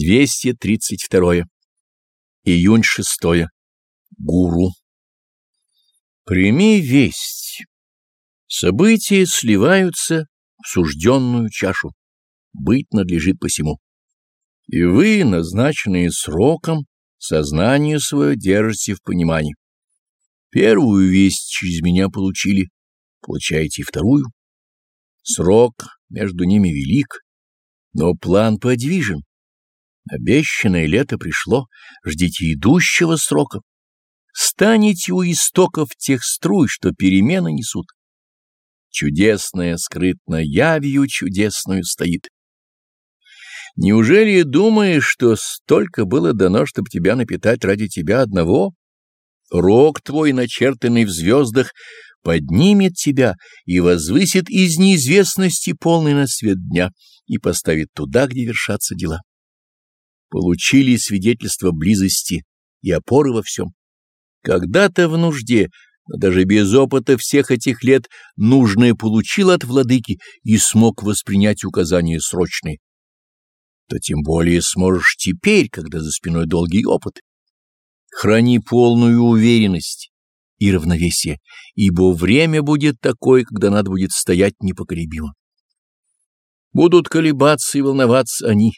232. Июнь 6. Гуру. Прими весть. События сливаются в сужденную чашу. Быть надлежит посему. И вы, назначенные сроком, сознание свое держите в понимании. Первую весть через меня получили, получаете и вторую. Срок между ними велик, но план подвижен. Обещанное лето пришло, ждите идущего срока. Станете у истоков тех струй, что перемены несут. Чудесное скрытно явью чудесную стоит. Неужели думаешь, что столько было дано, чтобы тебя напитать ради тебя одного? Рог твой, начертанный в звездах, поднимет тебя и возвысит из неизвестности полный на свет дня и поставит туда, где вершатся дела получили свидетельство близости и опоры во всем. Когда-то в нужде, но даже без опыта всех этих лет, нужное получил от владыки и смог воспринять указания срочные. То тем более сможешь теперь, когда за спиной долгий опыт. Храни полную уверенность и равновесие, ибо время будет такое, когда надо будет стоять непоколебимо. Будут колебаться и волноваться они,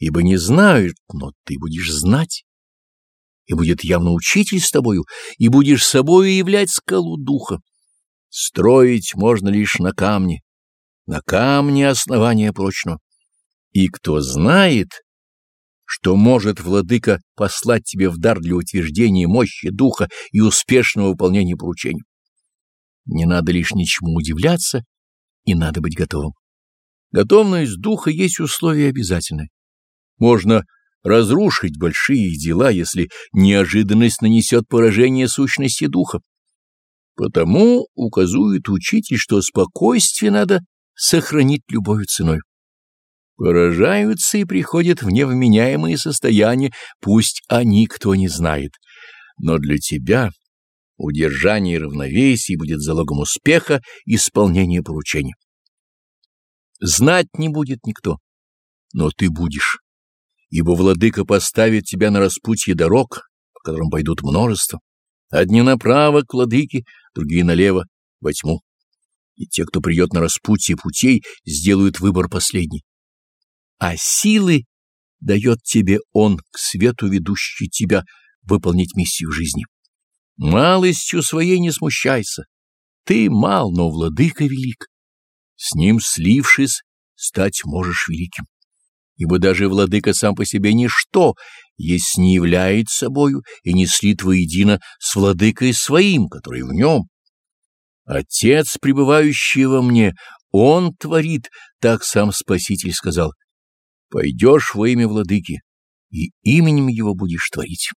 ибо не знают, но ты будешь знать, и будет явно учитель с тобою, и будешь собою являть скалу духа. Строить можно лишь на камне, на камне основания прочного. И кто знает, что может владыка послать тебе в дар для утверждения мощи духа и успешного выполнения поручений. Не надо лишь ничему удивляться, и надо быть готовым. Готовность духа есть условие обязательное. Можно разрушить большие дела, если неожиданность нанесет поражение сущности духа. Потому указывает учитель, что спокойствие надо сохранить любой ценой. Поражаются и приходят в невменяемые состояния, пусть они кто не знает. Но для тебя удержание равновесия будет залогом успеха исполнения поручения. Знать не будет никто, но ты будешь ибо владыка поставит тебя на распутье дорог, по которым пойдут множество. Одни направо к владыке, другие налево, во тьму. И те, кто придет на распутье путей, сделают выбор последний. А силы дает тебе он, к свету ведущий тебя, выполнить миссию жизни. Малостью своей не смущайся. Ты мал, но владыка велик. С ним слившись, стать можешь великим ибо даже владыка сам по себе ничто, если не является собою и не слит воедино с владыкой своим, который в нем. Отец, пребывающий во мне, он творит, так сам Спаситель сказал. Пойдешь во имя владыки, и именем его будешь творить.